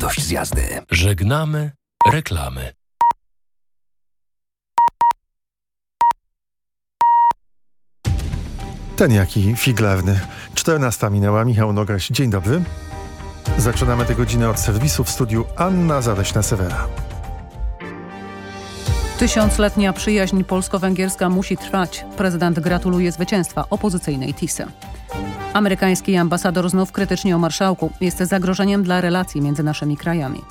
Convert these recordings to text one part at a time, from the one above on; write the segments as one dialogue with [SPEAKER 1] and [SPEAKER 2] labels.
[SPEAKER 1] radość z jazdy.
[SPEAKER 2] Żegnamy reklamy.
[SPEAKER 3] Ten jaki figlarny. 14 minęła, Michał Nogaś, dzień dobry. Zaczynamy tę godzinę od serwisu w studiu Anna Zaleśna-Sewera.
[SPEAKER 4] Tysiącletnia przyjaźń polsko-węgierska musi trwać. Prezydent gratuluje zwycięstwa opozycyjnej TISY. Amerykański ambasador znów krytycznie o marszałku. Jest zagrożeniem dla relacji między naszymi krajami.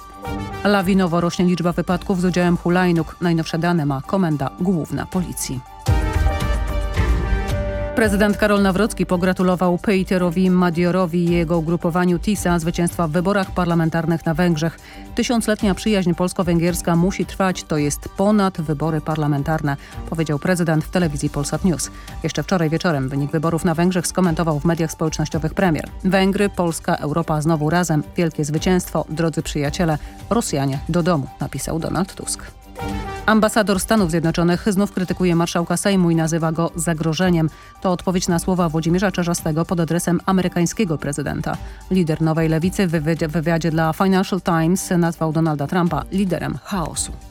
[SPEAKER 4] Lawinowo rośnie liczba wypadków z udziałem hulajnóg. Najnowsze dane ma Komenda Główna Policji. Prezydent Karol Nawrocki pogratulował Peterowi Madiorowi i jego ugrupowaniu TISA zwycięstwa w wyborach parlamentarnych na Węgrzech. Tysiącletnia przyjaźń polsko-węgierska musi trwać, to jest ponad wybory parlamentarne, powiedział prezydent w telewizji Polsat News. Jeszcze wczoraj wieczorem wynik wyborów na Węgrzech skomentował w mediach społecznościowych premier. Węgry, Polska, Europa znowu razem, wielkie zwycięstwo, drodzy przyjaciele, Rosjanie do domu, napisał Donald Tusk. Ambasador Stanów Zjednoczonych znów krytykuje marszałka Sejmu i nazywa go zagrożeniem. To odpowiedź na słowa Włodzimierza Czerzastego pod adresem amerykańskiego prezydenta. Lider Nowej Lewicy w wywiadzie dla Financial Times nazwał Donalda Trumpa liderem chaosu.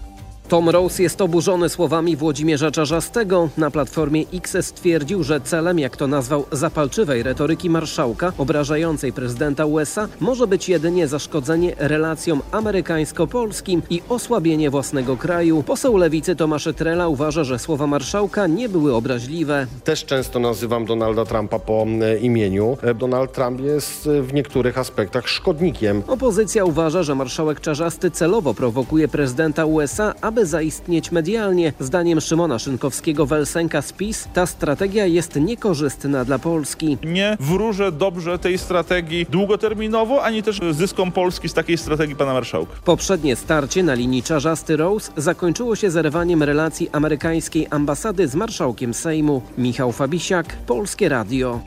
[SPEAKER 5] Tom Rose jest oburzony słowami Włodzimierza Czarzastego. Na platformie X stwierdził, że celem, jak to nazwał, zapalczywej retoryki marszałka obrażającej prezydenta USA może być jedynie zaszkodzenie relacjom amerykańsko-polskim i osłabienie własnego kraju. Poseł lewicy Tomasz Trela uważa, że słowa marszałka nie były obraźliwe.
[SPEAKER 6] Też często nazywam Donalda Trumpa po e, imieniu. E, Donald Trump jest e, w niektórych aspektach szkodnikiem.
[SPEAKER 5] Opozycja uważa, że marszałek Czarzasty celowo prowokuje prezydenta USA, aby zaistnieć medialnie. Zdaniem Szymona Szynkowskiego-Welsenka z PiS ta strategia jest niekorzystna dla Polski.
[SPEAKER 7] Nie wróżę dobrze tej strategii długoterminowo, ani też zyskom Polski z takiej strategii pana marszałka.
[SPEAKER 5] Poprzednie starcie na linii Czarzasty-Rose zakończyło się zerwaniem relacji amerykańskiej ambasady z marszałkiem Sejmu. Michał Fabisiak, Polskie Radio.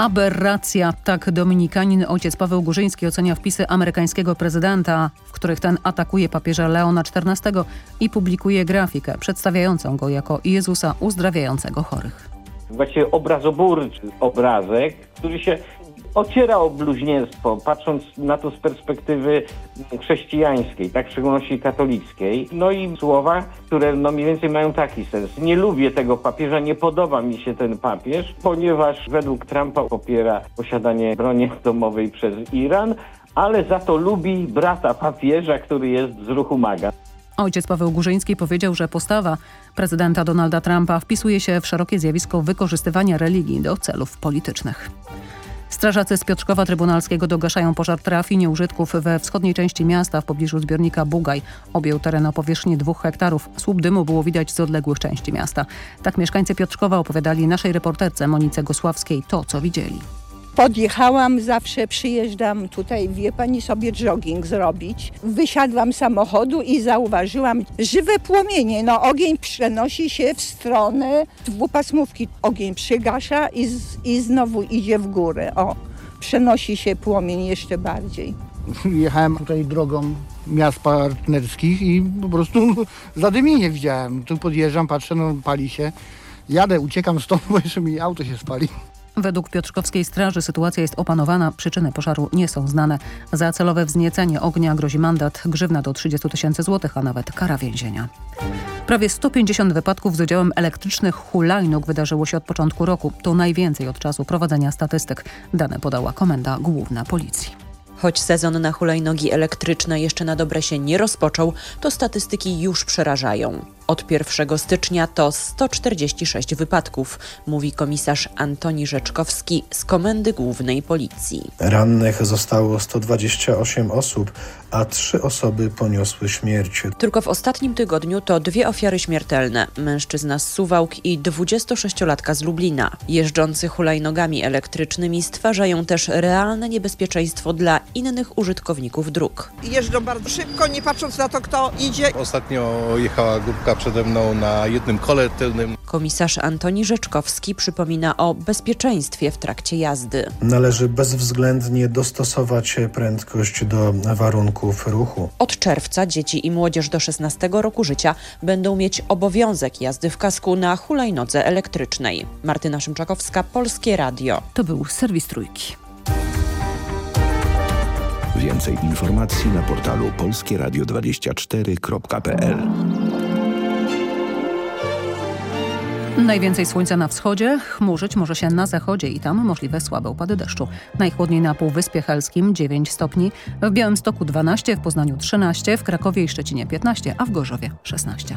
[SPEAKER 4] Aberracja, tak dominikanin ojciec Paweł Górzyński ocenia wpisy amerykańskiego prezydenta, w których ten atakuje papieża Leona XIV i publikuje grafikę przedstawiającą go jako Jezusa uzdrawiającego chorych.
[SPEAKER 8] Właściwie obrazoburczy obrazek, który się ociera o bluźnierstwo, patrząc na to z perspektywy chrześcijańskiej, tak w szczególności katolickiej. No i słowa, które no mniej więcej mają taki sens. Nie lubię tego papieża, nie podoba mi się ten papież, ponieważ według Trumpa popiera posiadanie broni atomowej przez Iran, ale za to lubi brata papieża, który jest z ruchu MAGA.
[SPEAKER 4] Ojciec Paweł Górzyński powiedział, że postawa prezydenta Donalda Trumpa wpisuje się w szerokie zjawisko wykorzystywania religii do celów politycznych. Strażacy z Piotrkowa Trybunalskiego dogaszają pożar trafii nieużytków we wschodniej części miasta w pobliżu zbiornika Bugaj. Objął teren o powierzchni dwóch hektarów. Słup dymu było widać z odległych części miasta. Tak mieszkańcy Piotrkowa opowiadali naszej reporterce Monice Gosławskiej to, co widzieli.
[SPEAKER 9] Podjechałam, zawsze przyjeżdżam tutaj, wie pani, sobie jogging zrobić. Wysiadłam z samochodu i zauważyłam żywe płomienie. No ogień przenosi się w stronę dwupasmówki. Ogień przygasza i, z, i znowu idzie w górę. O, przenosi się płomień jeszcze bardziej.
[SPEAKER 10] Jechałem tutaj drogą miast partnerskich i po prostu zadymienie widziałem. Tu podjeżdżam, patrzę, no pali się. Jadę, uciekam stąd, bo jeszcze mi auto się spali.
[SPEAKER 4] Według Piotrkowskiej Straży sytuacja jest opanowana, przyczyny pożaru nie są znane. Za celowe wzniecenie ognia grozi mandat, grzywna do 30 tysięcy złotych, a nawet kara więzienia. Prawie 150 wypadków z udziałem elektrycznych hulajnóg wydarzyło się od początku roku. To najwięcej od czasu prowadzenia statystyk. Dane podała Komenda Główna Policji.
[SPEAKER 11] Choć sezon na hulajnogi elektryczne jeszcze na dobre się nie rozpoczął, to statystyki już przerażają. Od 1 stycznia to 146 wypadków, mówi komisarz Antoni Rzeczkowski z Komendy Głównej Policji.
[SPEAKER 12] Rannych zostało 128 osób, a trzy osoby poniosły śmierć.
[SPEAKER 11] Tylko w ostatnim tygodniu to dwie ofiary śmiertelne. Mężczyzna z Suwałk i 26-latka z Lublina. Jeżdżący hulajnogami elektrycznymi stwarzają też realne niebezpieczeństwo dla innych użytkowników dróg.
[SPEAKER 13] Jeżdżą bardzo szybko, nie patrząc na to, kto idzie.
[SPEAKER 14] Ostatnio jechała grupka przede mną na jednym kole tylnym.
[SPEAKER 11] Komisarz Antoni Rzeczkowski przypomina o bezpieczeństwie w trakcie jazdy.
[SPEAKER 12] Należy bezwzględnie dostosować prędkość do warunków ruchu.
[SPEAKER 11] Od czerwca dzieci i młodzież do 16 roku życia będą mieć obowiązek jazdy w kasku na hulajnodze elektrycznej. Martyna Szymczakowska, Polskie Radio.
[SPEAKER 4] To był serwis Trójki.
[SPEAKER 1] Więcej informacji na portalu polskieradio24.pl
[SPEAKER 4] Najwięcej słońca na wschodzie, chmurzyć może się na zachodzie i tam możliwe słabe upady deszczu. Najchłodniej na Półwyspie Helskim 9 stopni, w Białymstoku 12, w Poznaniu 13, w Krakowie i Szczecinie 15, a w Gorzowie 16.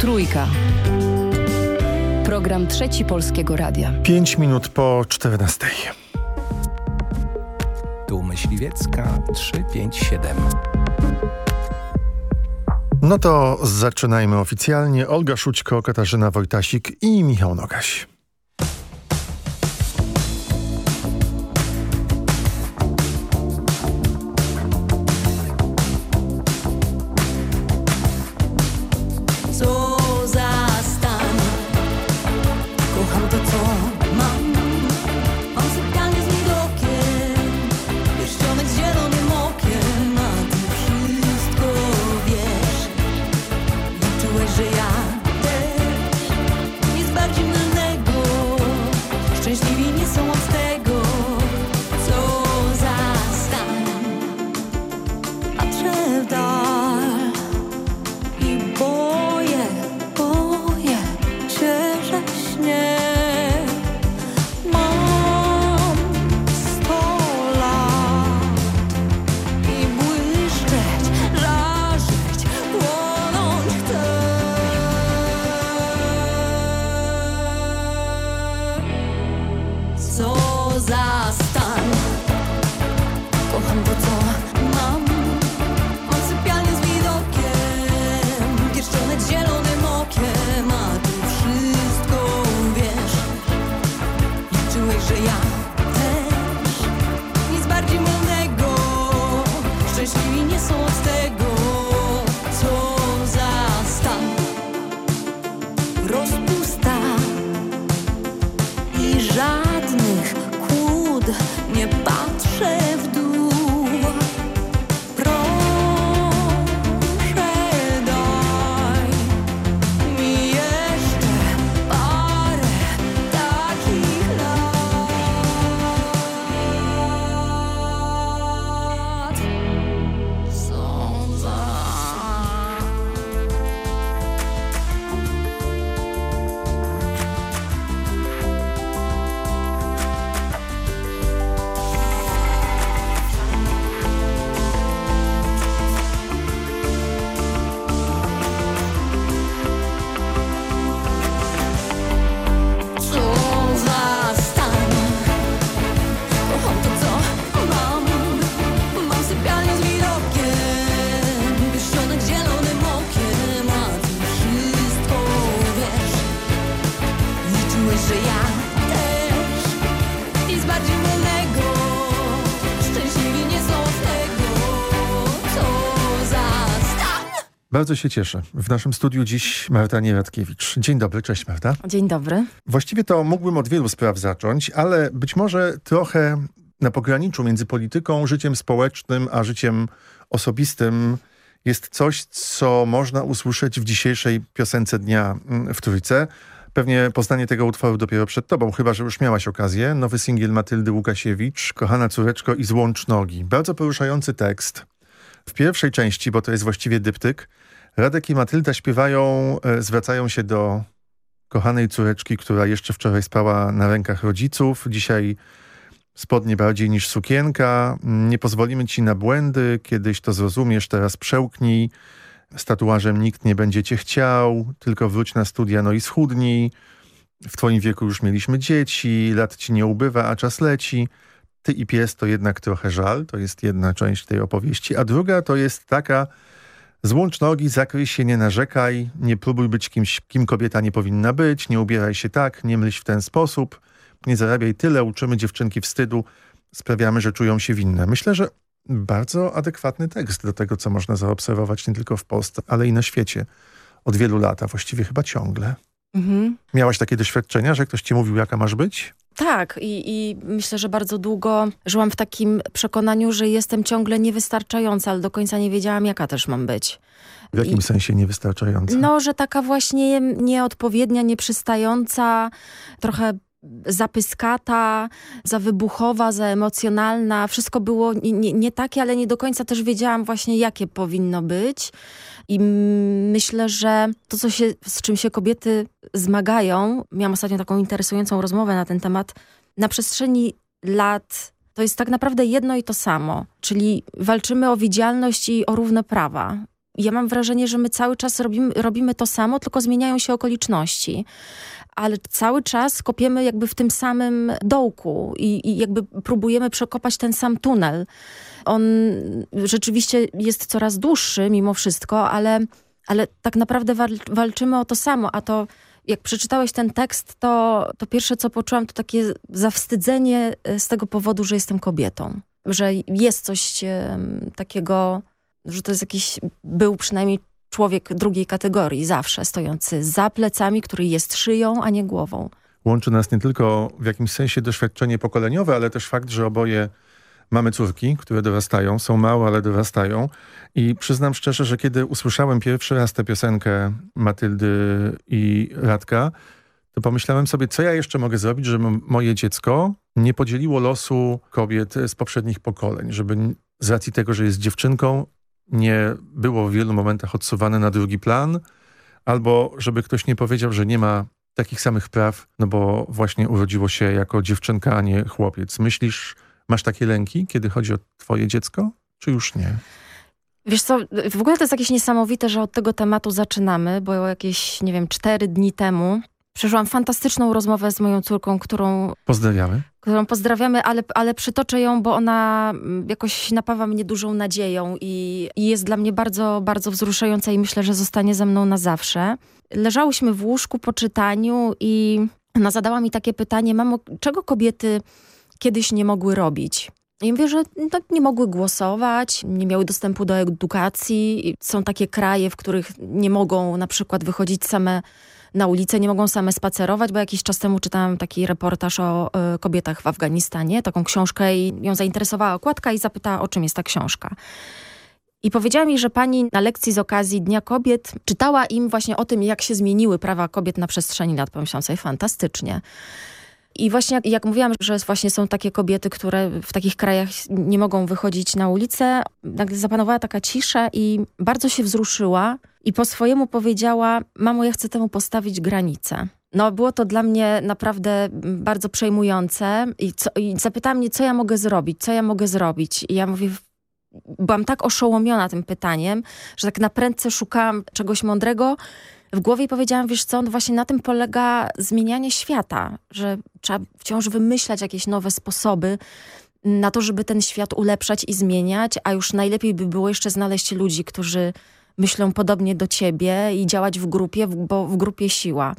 [SPEAKER 15] Trójka. Program Trzeci Polskiego Radia.
[SPEAKER 16] 5 minut po 14.
[SPEAKER 3] Tu Myśliwiecka 357.
[SPEAKER 16] No to zaczynajmy oficjalnie. Olga Szućko, Katarzyna Wojtasik i Michał Nogaś. Bardzo się cieszę. W naszym studiu dziś Marta Nieradkiewicz. Dzień dobry, cześć Marta.
[SPEAKER 17] Dzień dobry.
[SPEAKER 16] Właściwie to mógłbym od wielu spraw zacząć, ale być może trochę na pograniczu między polityką, życiem społecznym, a życiem osobistym jest coś, co można usłyszeć w dzisiejszej piosence dnia mm, w Trójce. Pewnie poznanie tego utworu dopiero przed tobą, chyba że już miałaś okazję. Nowy singiel Matyldy Łukasiewicz, Kochana córeczko i Złącz nogi. Bardzo poruszający tekst. W pierwszej części, bo to jest właściwie dyptyk, Radek i Matylda śpiewają, e, zwracają się do kochanej córeczki, która jeszcze wczoraj spała na rękach rodziców. Dzisiaj spodnie bardziej niż sukienka. Nie pozwolimy ci na błędy, kiedyś to zrozumiesz, teraz przełknij. Z tatuażem nikt nie będzie cię chciał, tylko wróć na studia, no i schudnij. W twoim wieku już mieliśmy dzieci, lat ci nie ubywa, a czas leci. Ty i pies to jednak trochę żal, to jest jedna część tej opowieści, a druga to jest taka złącz nogi, zakryj się, nie narzekaj, nie próbuj być kimś, kim kobieta nie powinna być, nie ubieraj się tak, nie myśl w ten sposób, nie zarabiaj tyle, uczymy dziewczynki wstydu, sprawiamy, że czują się winne. Myślę, że bardzo adekwatny tekst do tego, co można zaobserwować nie tylko w Polsce, ale i na świecie od wielu lat, a właściwie chyba ciągle.
[SPEAKER 17] Mhm.
[SPEAKER 16] Miałaś takie doświadczenia, że ktoś ci mówił, jaka masz być?
[SPEAKER 17] Tak i, i myślę, że bardzo długo żyłam w takim przekonaniu, że jestem ciągle niewystarczająca, ale do końca nie wiedziałam, jaka też mam być.
[SPEAKER 16] W jakim
[SPEAKER 17] I-
[SPEAKER 16] sensie niewystarczająca?
[SPEAKER 17] No, że taka właśnie nieodpowiednia, nieprzystająca, trochę za pyskata, za wybuchowa, za emocjonalna. Wszystko było nie, nie, nie takie, ale nie do końca też wiedziałam właśnie, jakie powinno być. I myślę, że to, co się, z czym się kobiety zmagają, miałam ostatnio taką interesującą rozmowę na ten temat, na przestrzeni lat to jest tak naprawdę jedno i to samo. Czyli walczymy o widzialność i o równe prawa. Ja mam wrażenie, że my cały czas robimy, robimy to samo, tylko zmieniają się okoliczności ale cały czas kopiemy jakby w tym samym dołku i, i, jakby próbujemy przekopać ten sam tunel. On rzeczywiście jest coraz dłuższy mimo wszystko, ale, ale tak naprawdę wal, walczymy o to samo, a to jak przeczytałeś ten tekst, to, to pierwsze co poczułam to takie zawstydzenie z tego powodu, że jestem kobietą. Że jest coś takiego, że to jest jakiś, był przynajmniej człowiek drugiej kategorii, zawsze stojący za plecami, który jest szyją, a nie głową.
[SPEAKER 3] Łączy nas nie tylko w jakimś sensie doświadczenie pokoleniowe, ale też fakt, że oboje mamy córki, które dorastają, są małe, ale dorastają. I przyznam szczerze, że kiedy usłyszałem pierwszy raz tę piosenkę Matyldy i Radka, to pomyślałem sobie, co ja jeszcze mogę zrobić, żeby moje dziecko nie podzieliło losu kobiet z poprzednich pokoleń, żeby z racji tego, że jest dziewczynką, nie było w wielu momentach odsuwane na drugi plan, albo żeby ktoś nie powiedział, że nie ma takich samych praw, no bo właśnie urodziło się jako dziewczynka, a nie chłopiec. Myślisz, masz takie lęki, kiedy chodzi o twoje dziecko, czy już nie?
[SPEAKER 17] Wiesz co, w ogóle to jest jakieś niesamowite, że od tego tematu zaczynamy, bo jakieś, nie wiem, cztery dni temu przeżyłam fantastyczną rozmowę z moją córką, którą...
[SPEAKER 3] Pozdrawiamy.
[SPEAKER 17] Którą pozdrawiamy, ale, ale przytoczę ją, bo ona jakoś napawa mnie dużą nadzieją i, i jest dla mnie bardzo, bardzo wzruszająca i myślę, że zostanie ze mną na zawsze. Leżałyśmy w łóżku po czytaniu i ona zadała mi takie pytanie, mamo, czego kobiety kiedyś nie mogły robić? I mówię, że no, nie mogły głosować, nie miały dostępu do edukacji. Są takie kraje, w których nie mogą na przykład wychodzić same na ulicę, nie mogą same spacerować, bo jakiś czas temu czytałam taki reportaż o y, kobietach w Afganistanie, taką książkę i ją zainteresowała okładka i zapytała, o czym jest ta książka. I powiedziała mi, że pani na lekcji z okazji Dnia Kobiet czytała im właśnie o tym, jak się zmieniły prawa kobiet na przestrzeni lat. Pomyślałam sobie, fantastycznie. I właśnie jak, mówiłam, że właśnie są takie kobiety, które w takich krajach nie mogą wychodzić na ulicę, zapanowała taka cisza i bardzo się wzruszyła i po swojemu powiedziała, mamo, ja chcę temu postawić granicę. No, było to dla mnie naprawdę bardzo przejmujące i, co, i zapytała mnie, co ja mogę zrobić, co ja mogę zrobić. I ja mówię, byłam tak oszołomiona tym pytaniem, że tak na prędce szukałam czegoś mądrego, w głowie powiedziałam, wiesz co, no właśnie na tym polega zmienianie świata, że trzeba wciąż wymyślać jakieś nowe sposoby na to, żeby ten świat ulepszać i zmieniać, a już najlepiej by było jeszcze znaleźć ludzi, którzy myślą podobnie do ciebie i działać w grupie, bo w grupie siła.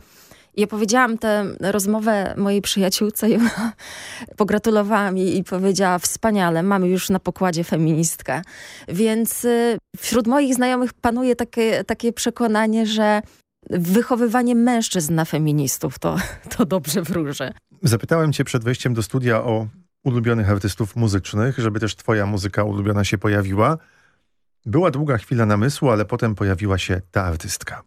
[SPEAKER 17] Ja powiedziałam tę rozmowę mojej przyjaciółce i ona pogratulowała mi i powiedziała wspaniale, mamy już na pokładzie feministkę. Więc y, wśród moich znajomych panuje takie, takie przekonanie, że wychowywanie mężczyzn na feministów to, to dobrze wróży.
[SPEAKER 3] Zapytałem cię przed wejściem do studia o ulubionych artystów muzycznych, żeby też twoja muzyka ulubiona się pojawiła. Była długa chwila namysłu, ale potem pojawiła się ta artystka.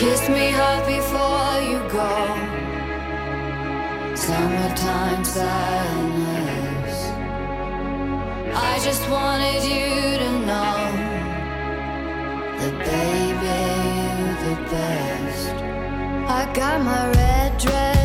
[SPEAKER 18] Kiss me hard before you go. Summertime sadness. I just wanted you to know that, baby, you're the best. I got my red dress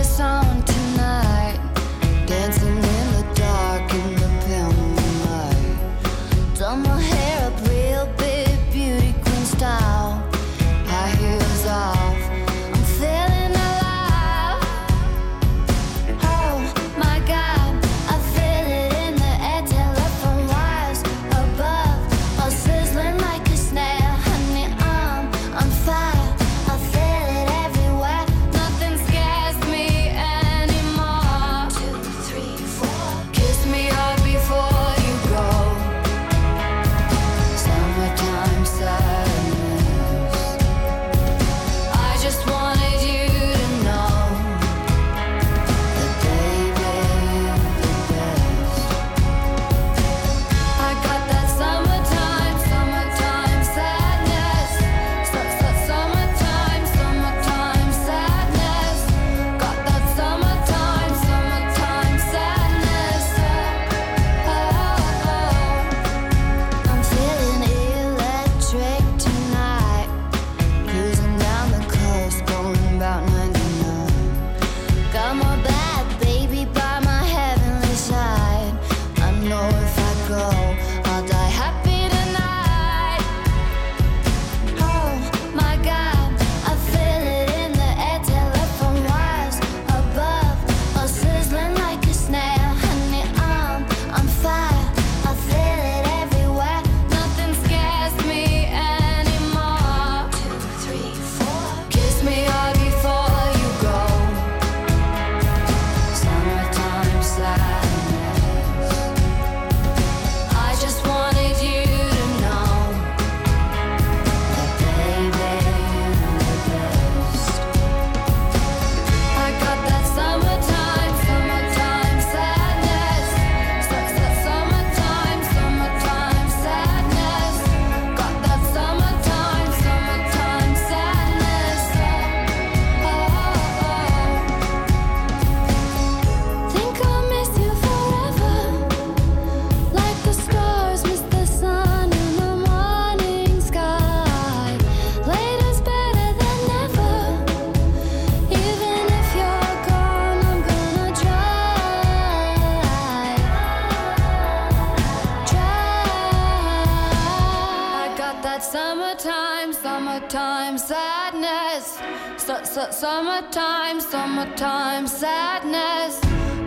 [SPEAKER 18] summertime, summertime sadness. Su- su- summertime, summertime sadness.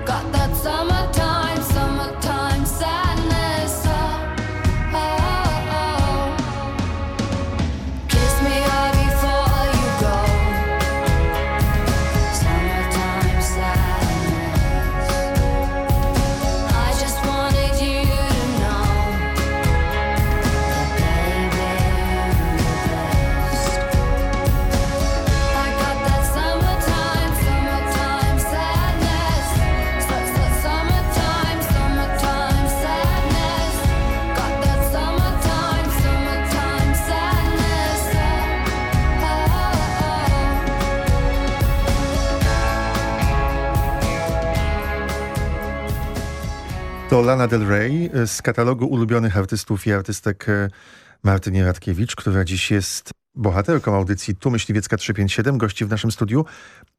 [SPEAKER 18] Got that summertime
[SPEAKER 3] Lana Del Rey e, z katalogu ulubionych artystów i artystek e, Martynie Radkiewicz, która dziś jest bohaterką audycji Tu Myśliwiecka 357, gości w naszym studiu.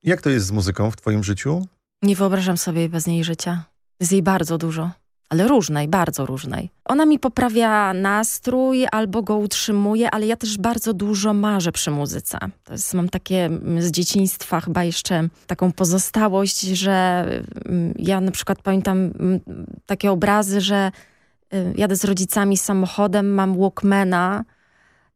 [SPEAKER 3] Jak to jest z muzyką w twoim życiu?
[SPEAKER 17] Nie wyobrażam sobie bez niej życia. Jest jej bardzo dużo, ale różnej, bardzo różnej. Ona mi poprawia nastrój albo go utrzymuje, ale ja też bardzo dużo marzę przy muzyce. To jest, mam takie mm, z dzieciństwa chyba jeszcze taką pozostałość, że mm, ja na przykład pamiętam mm, takie obrazy, że y, jadę z rodzicami samochodem, mam Walkmana,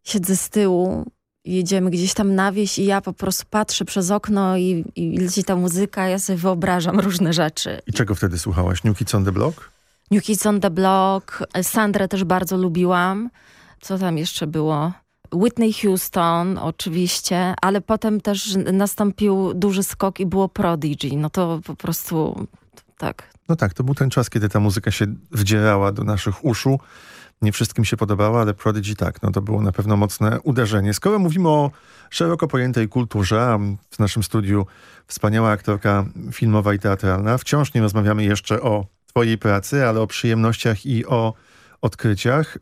[SPEAKER 17] siedzę z tyłu, jedziemy gdzieś tam na wieś i ja po prostu patrzę przez okno i, i leci ta muzyka, ja sobie wyobrażam różne rzeczy.
[SPEAKER 3] I czego wtedy słuchałaś? New Kids on the Block?
[SPEAKER 17] New Kids on the Block, Sandrę też bardzo lubiłam. Co tam jeszcze było? Whitney Houston oczywiście, ale potem też nastąpił duży skok i było Prodigy. No to po prostu tak.
[SPEAKER 3] No tak, to był ten czas, kiedy ta muzyka się wdzierała do naszych uszu. Nie wszystkim się podobała, ale Prodigy tak, no to było na pewno mocne uderzenie. Skoro mówimy o szeroko pojętej kulturze, a w naszym studiu wspaniała aktorka filmowa i teatralna, wciąż nie rozmawiamy jeszcze o twojej pracy, ale o przyjemnościach i o odkryciach.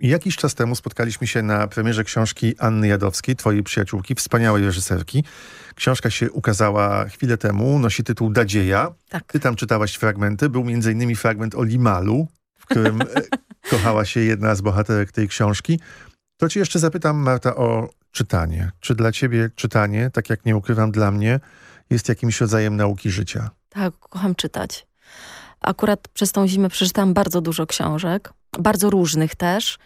[SPEAKER 3] Jakiś czas temu spotkaliśmy się na premierze książki Anny Jadowskiej, twojej przyjaciółki, wspaniałej reżyserki. Książka się ukazała chwilę temu, nosi tytuł Dadzieja.
[SPEAKER 17] Tak.
[SPEAKER 3] Ty tam czytałaś fragmenty, był między innymi fragment o Limalu, w którym e, kochała się jedna z bohaterek tej książki. To ci jeszcze zapytam, Marta, o czytanie. Czy dla ciebie czytanie, tak jak nie ukrywam dla mnie, jest jakimś rodzajem nauki życia?
[SPEAKER 17] Tak, kocham czytać. Akurat przez tą zimę przeczytałam bardzo dużo książek, bardzo różnych też.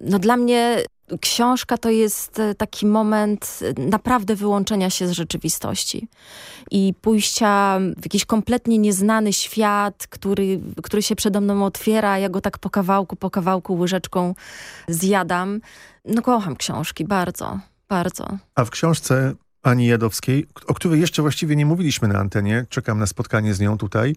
[SPEAKER 17] No dla mnie książka to jest e, taki moment e, naprawdę wyłączenia się z rzeczywistości i pójścia w jakiś kompletnie nieznany świat, który, który się przede mną otwiera, ja go tak po kawałku, po kawałku łyżeczką zjadam. No kocham książki, bardzo, bardzo.
[SPEAKER 3] A w książce Ani Jadowskiej, o której jeszcze właściwie nie mówiliśmy na antenie, czekam na spotkanie z nią tutaj,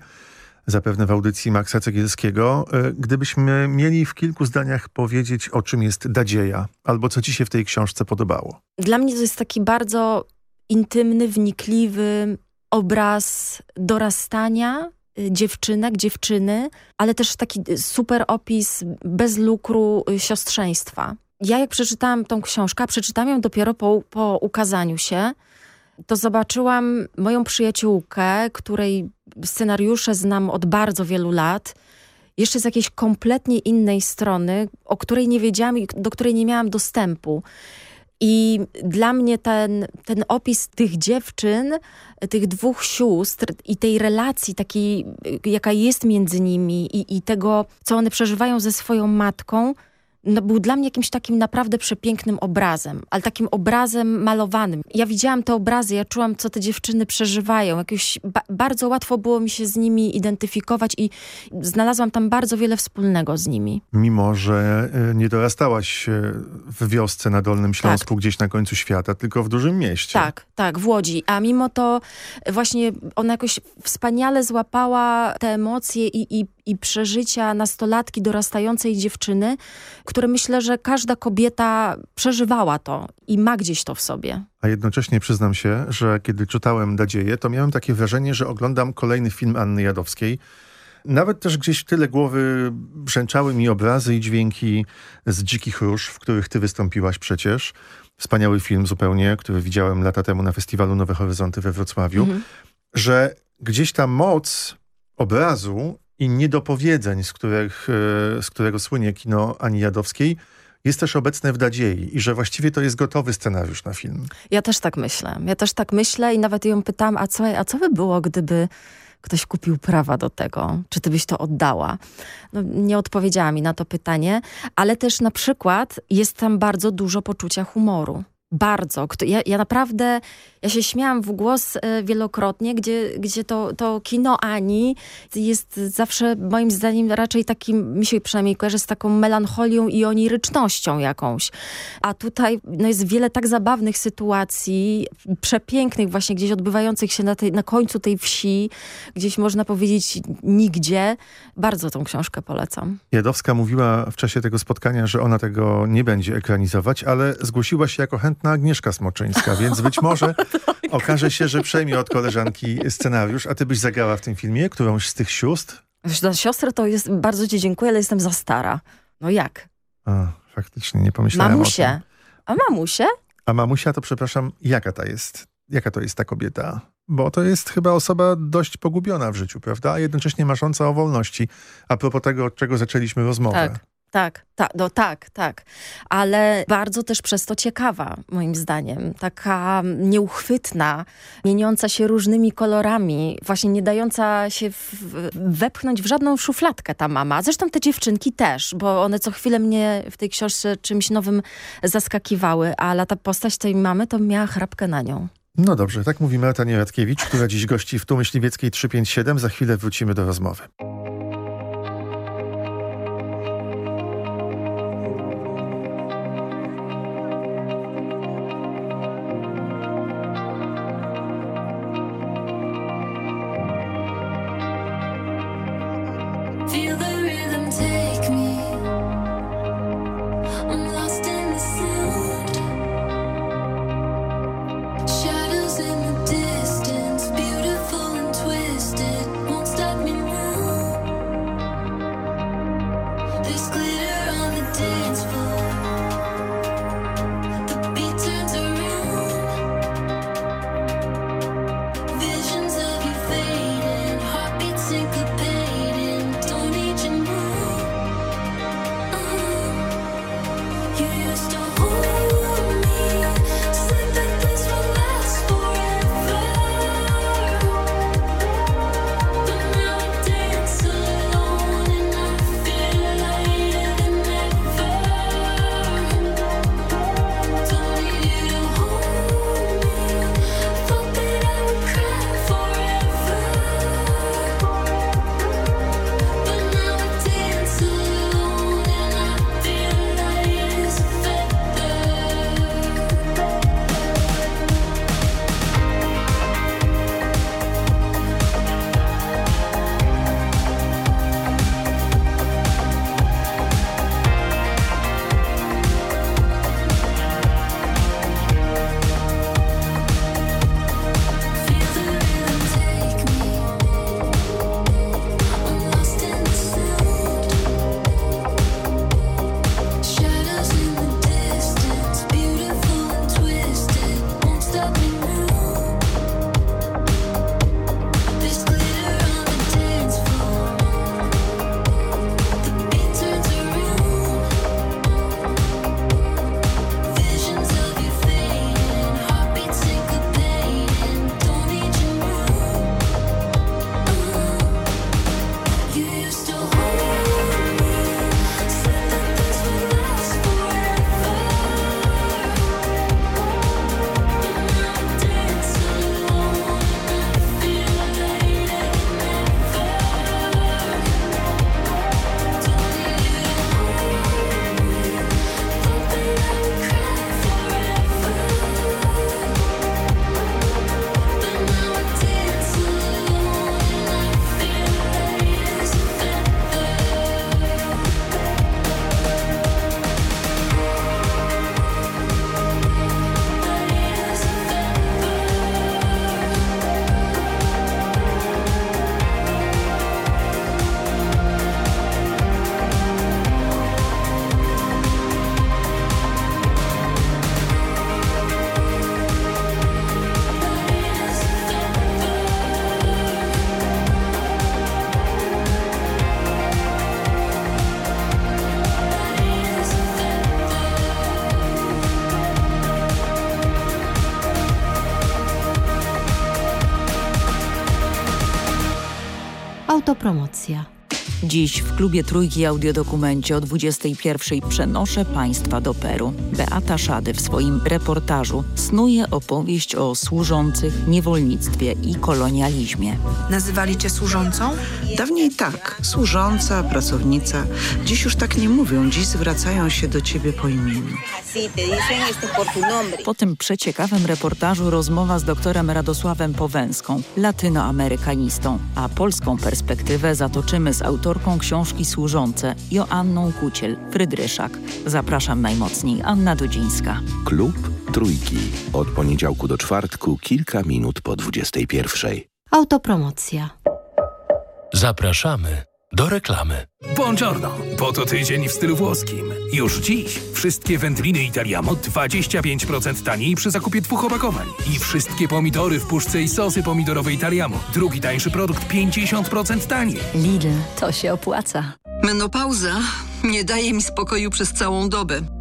[SPEAKER 3] zapewne w audycji Maxa Cegielskiego. E, Gdybyśmy mieli w kilku zdaniach powiedzieć, o czym jest Dadzieja, albo co ci się w tej książce podobało.
[SPEAKER 17] Dla mnie to jest taki bardzo intymny, wnikliwy obraz dorastania y, dziewczynek, dziewczyny, ale też taki y, super opis bez lukru y, siostrzeństwa. Ja jak przeczytałam tą książkę, przeczytałam ją dopiero po, po ukazaniu się, to zobaczyłam moją przyjaciółkę, której scenariusze znam od bardzo wielu lat, jeszcze z jakiejś kompletnie innej strony, o której nie wiedziałam i do której nie miałam dostępu. I dla mnie ten, ten opis tych dziewczyn, tych dwóch sióstr i tej relacji takiej, jaka jest między nimi i, i tego, co one przeżywają ze swoją matką, no, był dla mnie jakimś takim naprawdę przepięknym obrazem, ale takim obrazem malowanym. Ja widziałam te obrazy, ja czułam, co te dziewczyny przeżywają. Jakoś ba bardzo łatwo było mi się z nimi identyfikować i znalazłam tam bardzo wiele wspólnego z nimi.
[SPEAKER 3] Mimo, że e, nie dorastałaś e, w wiosce na Dolnym Śląsku, gdzieś na końcu świata, tylko w dużym mieście.
[SPEAKER 17] Tak, tak, w Łodzi. A mimo to właśnie ona jakoś wspaniale złapała te emocje i, i, i przeżycia nastolatki, dorastającej dziewczyny, które myślę, że każda kobieta przeżywała to i ma gdzieś to w sobie.
[SPEAKER 3] A jednocześnie przyznam się, że kiedy czytałem Dadzieję, to miałem takie wrażenie, że oglądam kolejny film Anny Jadowskiej. Nawet też gdzieś w tyle głowy brzęczały mi obrazy i dźwięki z Dzikich Róż, w których ty wystąpiłaś przecież. Wspaniały film zupełnie, który widziałem lata temu na festiwalu Nowe Horyzonty we Wrocławiu.
[SPEAKER 17] Mhm.
[SPEAKER 3] Że gdzieś ta moc obrazu i niedopowiedzeń, z, których, e, z którego słynie kino Ani Jadowskiej, jest też obecne w nadziei i że właściwie to jest gotowy scenariusz na film.
[SPEAKER 17] Ja też tak myślę. Ja też tak myślę i nawet ją pytam, a co, a co by było, gdyby ktoś kupił prawa do tego? Czy ty byś to oddała? No, nie odpowiedziała mi na to pytanie, ale też na przykład jest tam bardzo dużo poczucia humoru. Bardzo. Ja, ja naprawdę, ja się śmiałam w głos e, wielokrotnie, gdzie, gdzie to, to kino Ani jest zawsze moim zdaniem raczej takim, mi się przynajmniej kojarzy z taką melancholią i onirycznością jakąś. A tutaj no jest wiele tak zabawnych sytuacji, przepięknych właśnie gdzieś odbywających się na, tej, na końcu tej wsi, gdzieś można powiedzieć nigdzie. Bardzo tą książkę polecam.
[SPEAKER 3] Jadowska mówiła w czasie tego spotkania, że ona tego nie będzie ekranizować, ale zgłosiła się jako chętna Agnieszka Smoczyńska, więc być może okaże się, że przejmie od koleżanki scenariusz, a ty byś zagrała w tym filmie którąś z tych sióstr?
[SPEAKER 17] Na siostrę to jest, bardzo ci dziękuję, ale jestem za stara. No jak?
[SPEAKER 3] A, faktycznie, nie pomyślałem
[SPEAKER 17] Mamusie.
[SPEAKER 3] o tym.
[SPEAKER 17] A mamusie?
[SPEAKER 3] A mamusia to, przepraszam, jaka ta jest? Jaka to jest ta kobieta? Bo to jest chyba osoba dość pogubiona w życiu, prawda? A jednocześnie marząca o wolności. A propos tego, od czego zaczęliśmy rozmowę.
[SPEAKER 17] Tak. Tak, tak, no tak, tak. Ale bardzo też przez to ciekawa, moim zdaniem. Taka nieuchwytna, mieniąca się różnymi kolorami, właśnie nie dająca się w, wepchnąć w żadną szufladkę ta mama. Zresztą te dziewczynki też, bo one co chwilę mnie w tej książce czymś nowym zaskakiwały, ale ta postać tej mamy to miała chrapkę na nią.
[SPEAKER 3] No dobrze, tak mówi Marta Nieradkiewicz, która dziś gości w Tu Myśliwieckiej 357. Za chwilę wrócimy do rozmowy.
[SPEAKER 15] Autopromocja.
[SPEAKER 19] Dziś w klubie Trójki Audiodokumencie o 21 przenoszę Państwa do Peru. Beata Szady w swoim reportażu snuje opowieść o służących, niewolnictwie i kolonializmie.
[SPEAKER 20] Nazywali cię służącą?
[SPEAKER 21] Dawniej tak, służąca, pracownica. Dziś już tak nie mówią, dziś zwracają się do ciebie po imieniu.
[SPEAKER 19] Po tym przeciekawym reportażu rozmowa z doktorem Radosławem Powęską, latynoamerykanistą, a polską perspektywę zatoczymy z autorką książki Służące, Joanną Kuciel, Frydryszak. Zapraszam najmocniej, Anna Dudzińska.
[SPEAKER 1] Klub Trójki. Od poniedziałku do czwartku, kilka minut po 21.
[SPEAKER 15] Autopromocja.
[SPEAKER 2] Zapraszamy do reklamy.
[SPEAKER 22] Buongiorno, bo to tydzień w stylu włoskim. Już dziś wszystkie wędliny Italiamo 25% taniej przy zakupie dwóch opakowań. I wszystkie pomidory w puszce i sosy pomidorowe Italiamo. Drugi tańszy produkt 50% taniej.
[SPEAKER 15] Lidl, to się opłaca.
[SPEAKER 23] Menopauza nie daje mi spokoju przez całą dobę.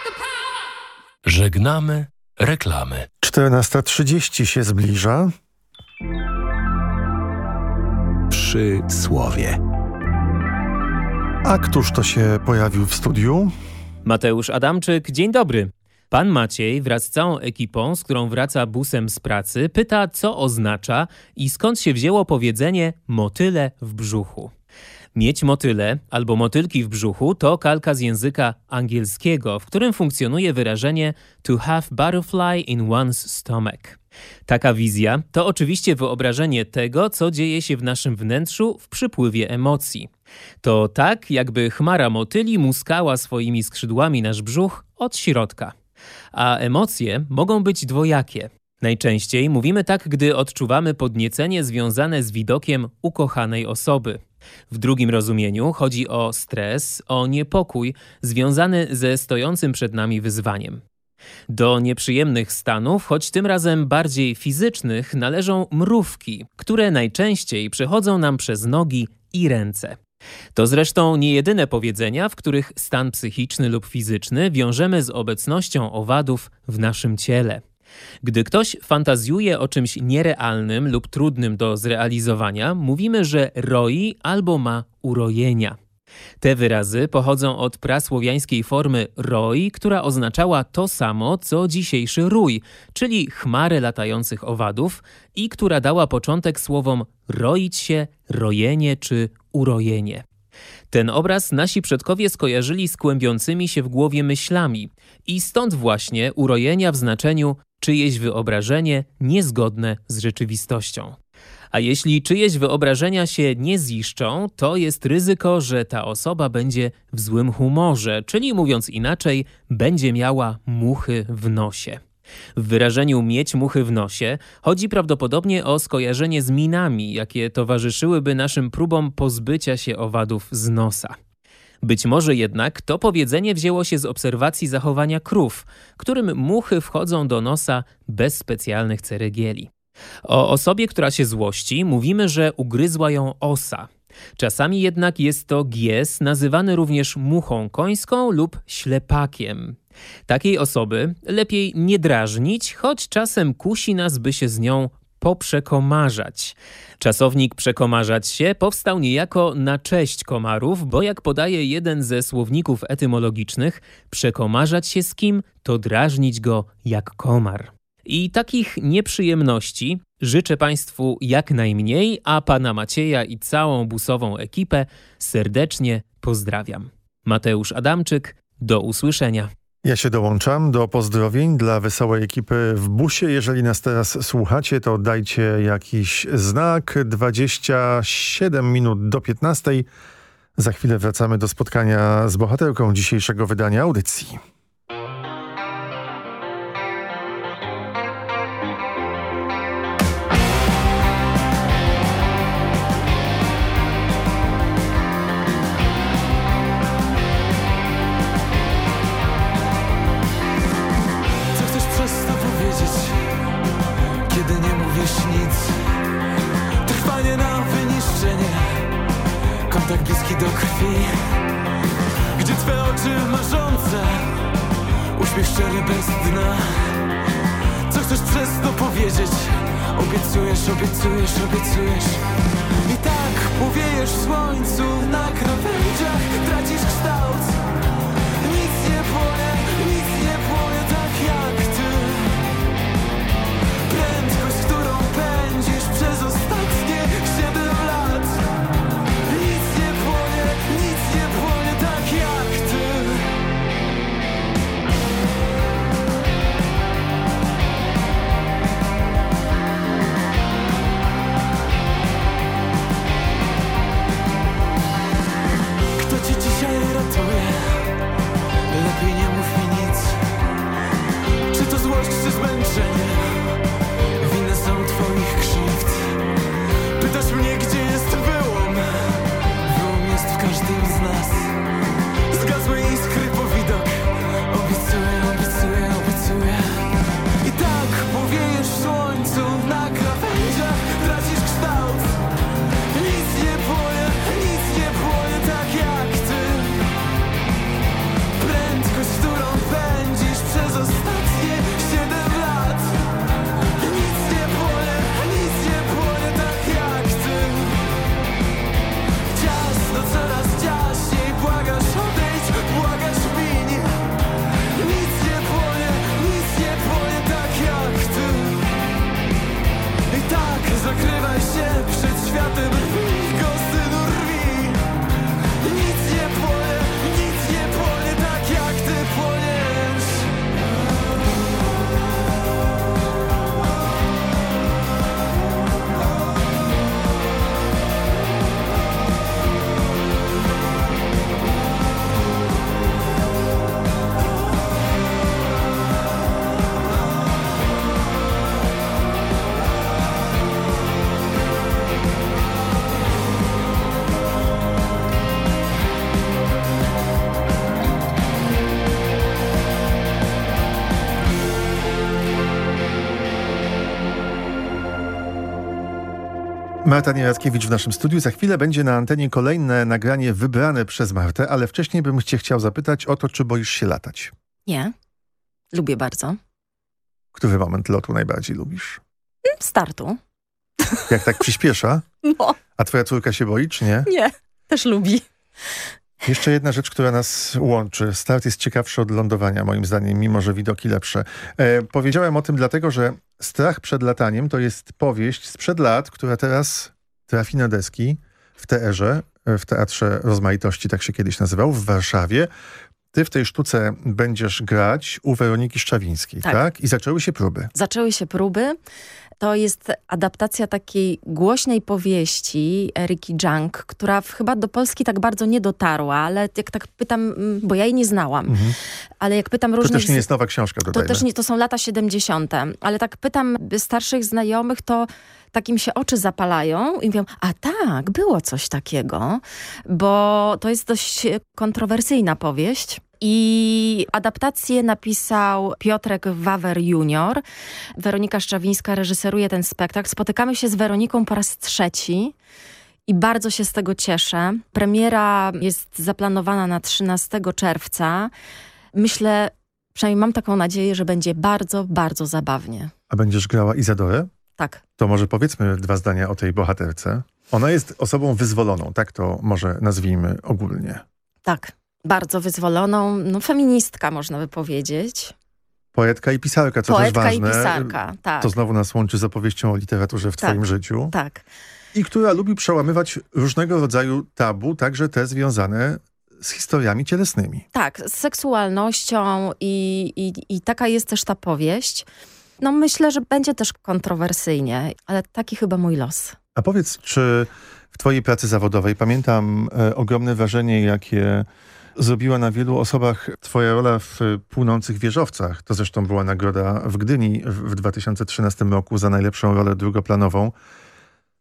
[SPEAKER 2] Żegnamy reklamy.
[SPEAKER 3] 14.30 się zbliża.
[SPEAKER 1] Przy słowie.
[SPEAKER 3] A któż to się pojawił w studiu?
[SPEAKER 24] Mateusz Adamczyk, dzień dobry. Pan Maciej wraz z całą ekipą, z którą wraca busem z pracy, pyta, co oznacza i skąd się wzięło powiedzenie motyle w brzuchu. Mieć motyle albo motylki w brzuchu to kalka z języka angielskiego, w którym funkcjonuje wyrażenie to have butterfly in one's stomach. Taka wizja to oczywiście wyobrażenie tego, co dzieje się w naszym wnętrzu w przypływie emocji. To tak, jakby chmara motyli muskała swoimi skrzydłami nasz brzuch od środka. A emocje mogą być dwojakie. Najczęściej mówimy tak, gdy odczuwamy podniecenie związane z widokiem ukochanej osoby. W drugim rozumieniu chodzi o stres, o niepokój związany ze stojącym przed nami wyzwaniem. Do nieprzyjemnych stanów, choć tym razem bardziej fizycznych, należą mrówki, które najczęściej przechodzą nam przez nogi i ręce. To zresztą nie jedyne powiedzenia, w których stan psychiczny lub fizyczny wiążemy z obecnością owadów w naszym ciele. Gdy ktoś fantazjuje o czymś nierealnym lub trudnym do zrealizowania, mówimy, że roi albo ma urojenia. Te wyrazy pochodzą od prasłowiańskiej formy roi, która oznaczała to samo, co dzisiejszy rój, czyli chmarę latających owadów i która dała początek słowom roić się, rojenie czy urojenie. Ten obraz nasi przodkowie skojarzyli z kłębiącymi się w głowie myślami i stąd właśnie urojenia w znaczeniu czyjeś wyobrażenie niezgodne z rzeczywistością. A jeśli czyjeś wyobrażenia się nie ziszczą, to jest ryzyko, że ta osoba będzie w złym humorze, czyli mówiąc inaczej, będzie miała muchy w nosie. W wyrażeniu mieć muchy w nosie chodzi prawdopodobnie o skojarzenie z minami, jakie towarzyszyłyby naszym próbom pozbycia się owadów z nosa. Być może jednak to powiedzenie wzięło się z obserwacji zachowania krów, którym muchy wchodzą do nosa bez specjalnych ceregieli. O osobie, która się złości, mówimy, że ugryzła ją osa. Czasami jednak jest to gies, nazywany również muchą końską lub ślepakiem. Takiej osoby lepiej nie drażnić, choć czasem kusi nas, by się z nią poprzekomarzać. Czasownik przekomarzać się powstał niejako na cześć komarów, bo jak podaje jeden ze słowników etymologicznych, przekomarzać się z kim to drażnić go jak komar. I takich nieprzyjemności życzę Państwu jak najmniej, a Pana Macieja i całą busową ekipę serdecznie pozdrawiam. Mateusz Adamczyk, do usłyszenia.
[SPEAKER 25] Ja się dołączam do pozdrowień dla wesołej ekipy w busie. Jeżeli nas teraz słuchacie, to dajcie jakiś znak. 27 minut do 15. Za chwilę wracamy do spotkania z bohaterką dzisiejszego wydania audycji. szczery bez dna. Co chcesz przez to powiedzieć? Obiecujesz, obiecujesz, obiecujesz. I tak powiejesz w słońcu na krawędziach. Tracisz Marta Nierackiewicz w naszym studiu. Za chwilę będzie na antenie kolejne nagranie wybrane przez Martę, ale wcześniej bym cię chciał zapytać o to, czy boisz się latać?
[SPEAKER 17] Nie. Lubię bardzo.
[SPEAKER 25] Który moment lotu najbardziej lubisz?
[SPEAKER 17] Startu.
[SPEAKER 25] Jak tak przyspiesza?
[SPEAKER 17] No.
[SPEAKER 25] A twoja córka się boi, czy nie?
[SPEAKER 17] Nie, też lubi.
[SPEAKER 25] Jeszcze jedna rzecz, która nas łączy. Start jest ciekawszy od lądowania, moim zdaniem, mimo że widoki lepsze. E, powiedziałem o tym dlatego, że Strach przed lataniem to jest powieść sprzed lat, która teraz trafi na deski w TR-ze, w Teatrze Rozmaitości, tak się kiedyś nazywał, w Warszawie. Ty w tej sztuce będziesz grać u Weroniki Szczawińskiej, tak? tak? I zaczęły się próby.
[SPEAKER 17] Zaczęły się próby. To jest adaptacja takiej głośnej powieści Eriki Junk, która chyba do Polski tak bardzo nie dotarła, ale jak tak pytam, mm, bo ja jej nie znałam, mhm. ale jak pytam różnych...
[SPEAKER 25] To też nie jest nowa książka, dodajmy.
[SPEAKER 17] To też nie, to są lata 70., ale tak pytam starszych znajomych, to takim się oczy zapalają i mówią, a tak, było coś takiego, bo to jest dość kontrowersyjna powieść. I adaptację napisał Piotrek Wawer junior. Weronika Szczawińska reżyseruje ten spektakl. Spotykamy się z Weroniką po raz trzeci i bardzo się z tego cieszę. Premiera jest zaplanowana na 13 czerwca. Myślę, przynajmniej mam taką nadzieję, że będzie bardzo, bardzo zabawnie.
[SPEAKER 3] A będziesz grała Izadorę?
[SPEAKER 17] Tak.
[SPEAKER 3] To może powiedzmy dwa zdania o tej bohaterce. Ona jest osobą wyzwoloną, tak to może nazwijmy ogólnie.
[SPEAKER 17] Tak, bardzo wyzwoloną, no feministka można by powiedzieć.
[SPEAKER 3] Poetka i pisarka, co
[SPEAKER 17] Poetka
[SPEAKER 3] też ważne.
[SPEAKER 17] i pisarka, tak.
[SPEAKER 3] To znowu nas łączy z opowieścią o literaturze w
[SPEAKER 17] tak,
[SPEAKER 3] twoim życiu.
[SPEAKER 17] Tak.
[SPEAKER 3] I która lubi przełamywać różnego rodzaju tabu, także te związane z historiami cielesnymi.
[SPEAKER 17] Tak, z seksualnością i, i, i taka jest też ta powieść. No myślę, że będzie też kontrowersyjnie, ale taki chyba mój los.
[SPEAKER 3] A powiedz, czy w twojej pracy zawodowej pamiętam e, ogromne wrażenie, jakie zrobiła na wielu osobach twoja rola w Płynących Wieżowcach. To zresztą była nagroda w Gdyni w, w 2013 roku za najlepszą rolę drugoplanową.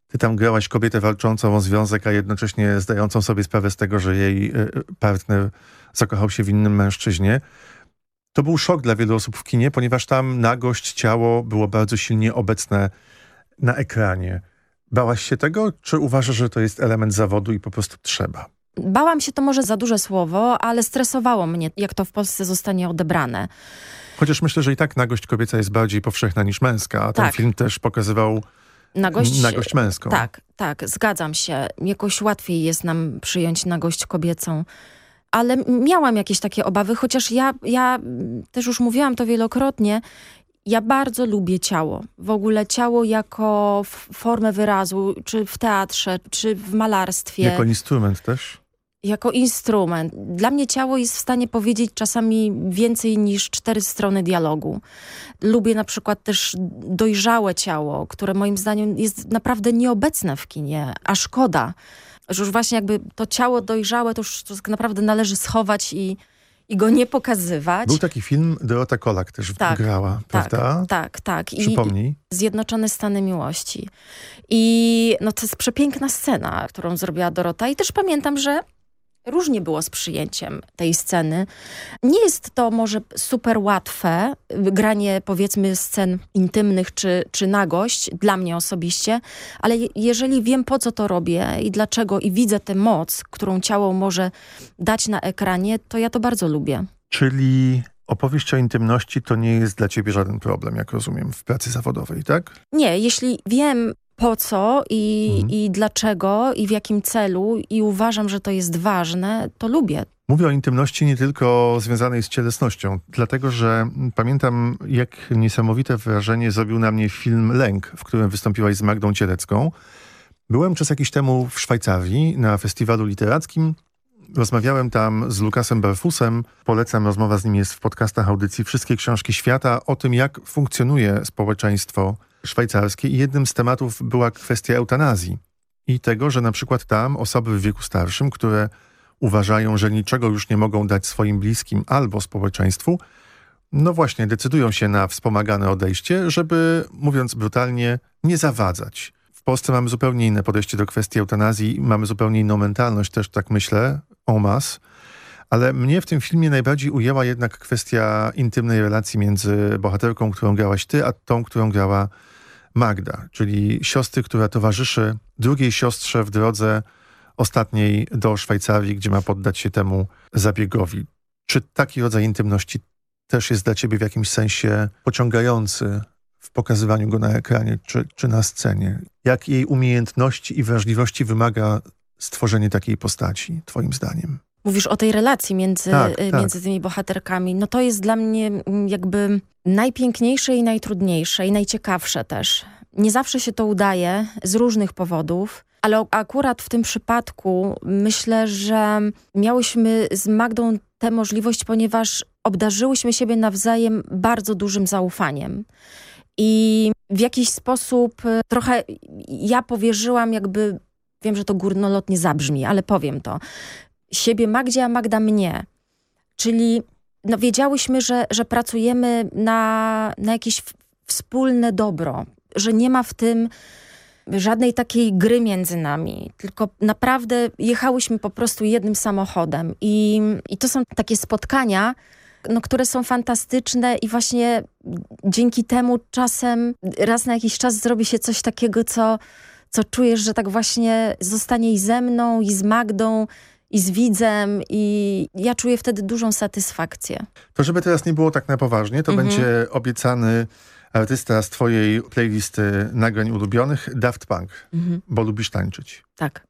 [SPEAKER 3] Ty tam grałaś kobietę walczącą o związek, a jednocześnie zdającą sobie sprawę z tego, że jej e, partner zakochał się w innym mężczyźnie. To był szok dla wielu osób w kinie, ponieważ tam nagość, ciało było bardzo silnie obecne na ekranie. Bałaś się tego, czy uważasz, że to jest element zawodu i po prostu trzeba?
[SPEAKER 17] Bałam się to może za duże słowo, ale stresowało mnie, jak to w Polsce zostanie odebrane.
[SPEAKER 3] Chociaż myślę, że i tak nagość kobieca jest bardziej powszechna niż męska, a ten
[SPEAKER 17] tak.
[SPEAKER 3] film też pokazywał
[SPEAKER 17] nagość,
[SPEAKER 3] nagość męską.
[SPEAKER 17] Tak, tak, zgadzam się. Jakoś łatwiej jest nam przyjąć nagość kobiecą. Ale miałam jakieś takie obawy, chociaż ja, ja też już mówiłam to wielokrotnie, ja bardzo lubię ciało. W ogóle ciało jako formę wyrazu, czy w teatrze, czy w malarstwie.
[SPEAKER 3] Jako instrument też?
[SPEAKER 17] Jako instrument. Dla mnie ciało jest w stanie powiedzieć czasami więcej niż cztery strony dialogu. Lubię na przykład też dojrzałe ciało, które moim zdaniem jest naprawdę nieobecne w kinie, a szkoda. Że już właśnie jakby to ciało dojrzałe to już tak naprawdę należy schować i i go nie pokazywać.
[SPEAKER 3] Był taki film, Dorota Kolak też
[SPEAKER 17] tak,
[SPEAKER 3] grała, prawda?
[SPEAKER 17] Tak, tak. tak.
[SPEAKER 3] I Przypomnij.
[SPEAKER 17] Zjednoczone Stany Miłości. I no to jest przepiękna scena, którą zrobiła Dorota i też pamiętam, że Różnie było z przyjęciem tej sceny. Nie jest to może super łatwe, granie powiedzmy scen intymnych czy, czy nagość, dla mnie osobiście, ale jeżeli wiem po co to robię i dlaczego i widzę tę moc, którą ciało może dać na ekranie, to ja to bardzo lubię.
[SPEAKER 3] Czyli opowieść o intymności to nie jest dla ciebie żaden problem, jak rozumiem, w pracy zawodowej, tak?
[SPEAKER 17] Nie, jeśli wiem po co i, mhm. i dlaczego i w jakim celu i uważam, że to jest ważne, to lubię.
[SPEAKER 3] Mówię o intymności nie tylko związanej z cielesnością, dlatego że pamiętam, jak niesamowite wrażenie zrobił na mnie film Lęk, w którym wystąpiłaś z Magdą Cielecką. Byłem przez jakiś temu w Szwajcarii na festiwalu literackim. Rozmawiałem tam z Lukasem Berfusem. Polecam, rozmowa z nim jest w podcastach audycji Wszystkie Książki Świata o tym, jak funkcjonuje społeczeństwo szwajcarskie i jednym z tematów była kwestia eutanazji i tego, że na przykład tam osoby w wieku starszym, które uważają, że niczego już nie mogą dać swoim bliskim albo społeczeństwu, no właśnie decydują się na wspomagane odejście, żeby, mówiąc brutalnie, nie zawadzać. W Polsce mamy zupełnie inne podejście do kwestii eutanazji, mamy zupełnie inną mentalność, też tak myślę, en masse. Ale mnie w tym filmie najbardziej ujęła jednak kwestia intymnej relacji między bohaterką, którą grałaś ty, a tą, którą grała Magda, czyli siostry, która towarzyszy drugiej siostrze w drodze ostatniej do Szwajcarii, gdzie ma poddać się temu zabiegowi. Czy taki rodzaj intymności też jest dla ciebie w jakimś sensie pociągający w pokazywaniu go na ekranie czy, czy na scenie? Jak jej umiejętności i wrażliwości wymaga stworzenie takiej postaci, twoim zdaniem?
[SPEAKER 17] Mówisz o tej relacji między,
[SPEAKER 3] tak,
[SPEAKER 17] y,
[SPEAKER 3] tak.
[SPEAKER 17] między tymi bohaterkami. No to jest dla mnie mm, jakby najpiękniejsze i najtrudniejsze i najciekawsze też. Nie zawsze się to udaje z różnych powodów, ale akurat w tym przypadku myślę, że miałyśmy z Magdą tę możliwość, ponieważ obdarzyłyśmy siebie nawzajem bardzo dużym zaufaniem. I w jakiś sposób y, trochę ja powierzyłam jakby, wiem, że to górnolotnie zabrzmi, ale powiem to, siebie Magdzie, a Magda mnie. Czyli no, wiedziałyśmy, że, że pracujemy na, na jakieś wspólne dobro, że nie ma w tym żadnej takiej gry między nami, tylko naprawdę jechałyśmy po prostu jednym samochodem i, i to są takie spotkania, no, które są fantastyczne i właśnie dzięki temu czasem raz na jakiś czas zrobi się coś takiego, co, co czujesz, że tak właśnie zostanie i ze mną, i z Magdą, i z widzem i ja czuję wtedy dużą satysfakcję.
[SPEAKER 3] To żeby teraz nie było tak na poważnie, to mhm. będzie obiecany artysta z twojej playlisty nagrań ulubionych, Daft Punk, mhm. bo lubisz tańczyć.
[SPEAKER 17] Tak.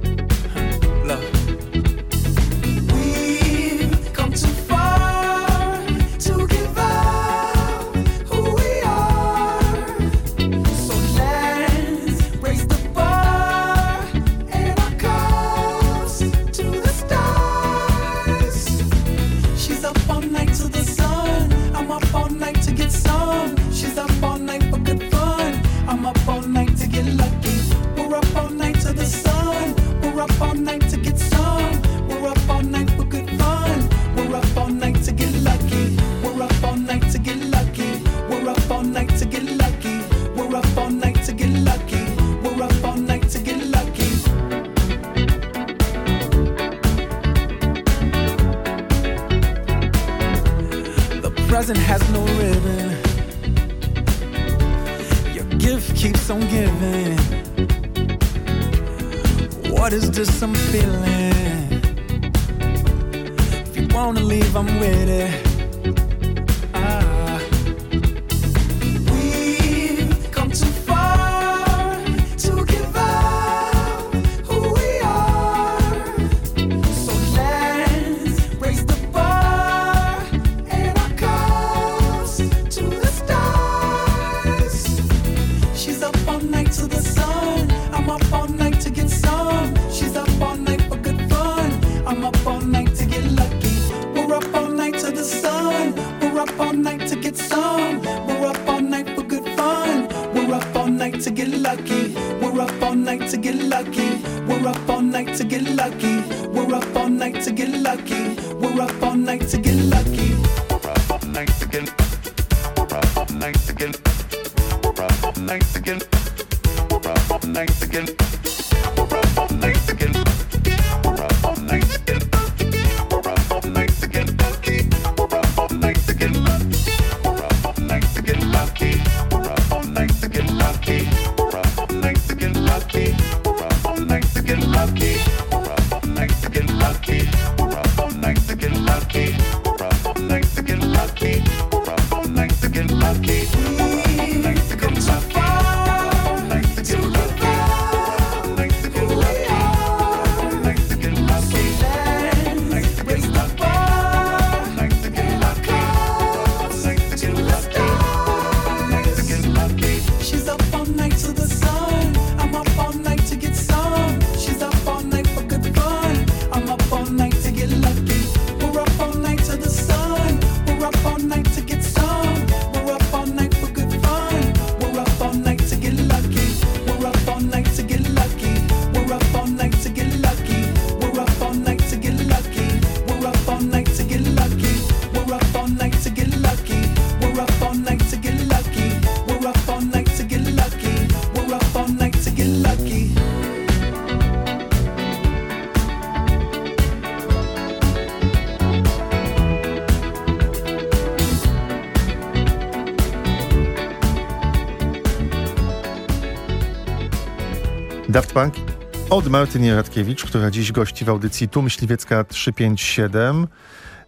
[SPEAKER 3] Daft Punk od Martyny Radkiewicz, która dziś gości w audycji Tu Myśliwiecka 357.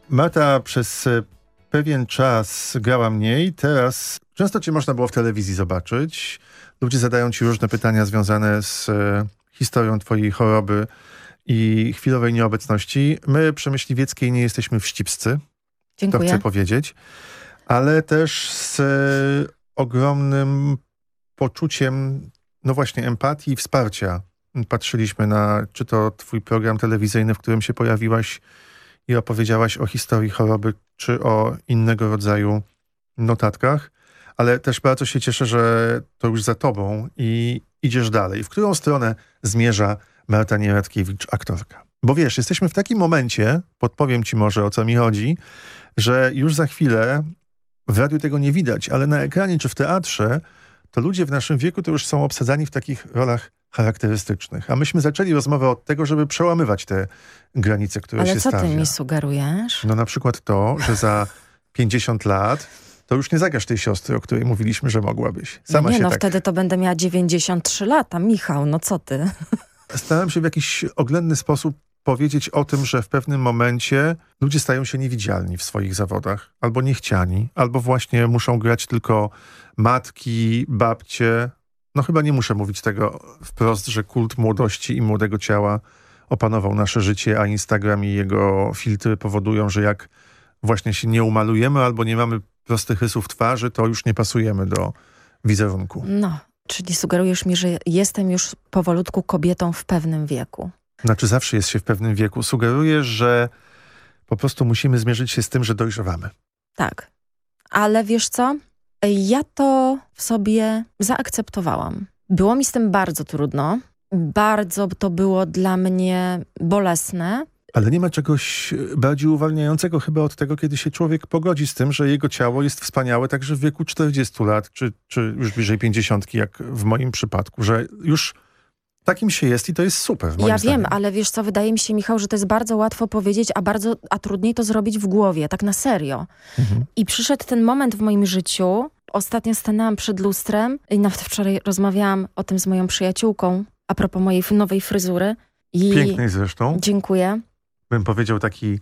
[SPEAKER 3] Marta przez e, pewien czas grała mniej, teraz często cię można było w telewizji zobaczyć. Ludzie zadają ci różne pytania związane z e, historią twojej choroby i chwilowej nieobecności. My przy Myśliwieckiej nie jesteśmy wścibscy,
[SPEAKER 17] Dziękuję.
[SPEAKER 3] to chcę powiedzieć, ale też z e, ogromnym poczuciem no właśnie empatii i wsparcia. Patrzyliśmy na, czy to twój program telewizyjny, w którym się pojawiłaś i opowiedziałaś o historii choroby, czy o innego rodzaju notatkach, ale też bardzo się cieszę, że to już za tobą i idziesz dalej. W którą stronę zmierza Marta Nieradkiewicz, aktorka? Bo wiesz, jesteśmy w takim momencie, podpowiem ci może o co mi chodzi, że już za chwilę w radiu tego nie widać, ale na ekranie czy w teatrze to ludzie w naszym wieku to już są obsadzani w takich rolach charakterystycznych. A myśmy zaczęli rozmowę od tego, żeby przełamywać te granice, które
[SPEAKER 17] Ale
[SPEAKER 3] się
[SPEAKER 17] co
[SPEAKER 3] stawia.
[SPEAKER 17] ty mi sugerujesz?
[SPEAKER 3] No na przykład to, że za 50 lat to już nie zagrasz tej siostry, o której mówiliśmy, że mogłabyś. Sama
[SPEAKER 17] nie,
[SPEAKER 3] się
[SPEAKER 17] no
[SPEAKER 3] tak...
[SPEAKER 17] wtedy to będę miała 93 lata. Michał, no co ty?
[SPEAKER 3] Starałem się w jakiś oględny sposób powiedzieć o tym, że w pewnym momencie ludzie stają się niewidzialni w swoich zawodach, albo niechciani, albo właśnie muszą grać tylko matki, babcie. No chyba nie muszę mówić tego wprost, że kult młodości i młodego ciała opanował nasze życie, a Instagram i jego filtry powodują, że jak właśnie się nie umalujemy albo nie mamy prostych rysów twarzy, to już nie pasujemy do wizerunku.
[SPEAKER 17] No, czyli sugerujesz mi, że jestem już powolutku kobietą w pewnym wieku.
[SPEAKER 3] Znaczy zawsze jest się w pewnym wieku. Sugeruję, że po prostu musimy zmierzyć się z tym, że dojrzewamy.
[SPEAKER 17] Tak. Ale wiesz co? Ja to w sobie zaakceptowałam. Było mi z tym bardzo trudno. Bardzo to było dla mnie bolesne.
[SPEAKER 3] Ale nie ma czegoś bardziej uwalniającego chyba od tego, kiedy się człowiek pogodzi z tym, że jego ciało jest wspaniałe także w wieku 40 lat, czy, czy już bliżej 50, jak w moim przypadku, że już takim się jest i to jest super. moim
[SPEAKER 17] Ja
[SPEAKER 3] zdaniem.
[SPEAKER 17] wiem, ale wiesz co, wydaje mi się, Michał, że to jest bardzo łatwo powiedzieć, a bardzo, a trudniej to zrobić w głowie, tak na serio.
[SPEAKER 3] Mhm.
[SPEAKER 17] I przyszedł ten moment w moim życiu. Ostatnio stanęłam przed lustrem i nawet wczoraj rozmawiałam o tym z moją przyjaciółką, a propos mojej nowej fryzury. I
[SPEAKER 3] Pięknej zresztą.
[SPEAKER 17] Dziękuję.
[SPEAKER 3] Bym powiedział taki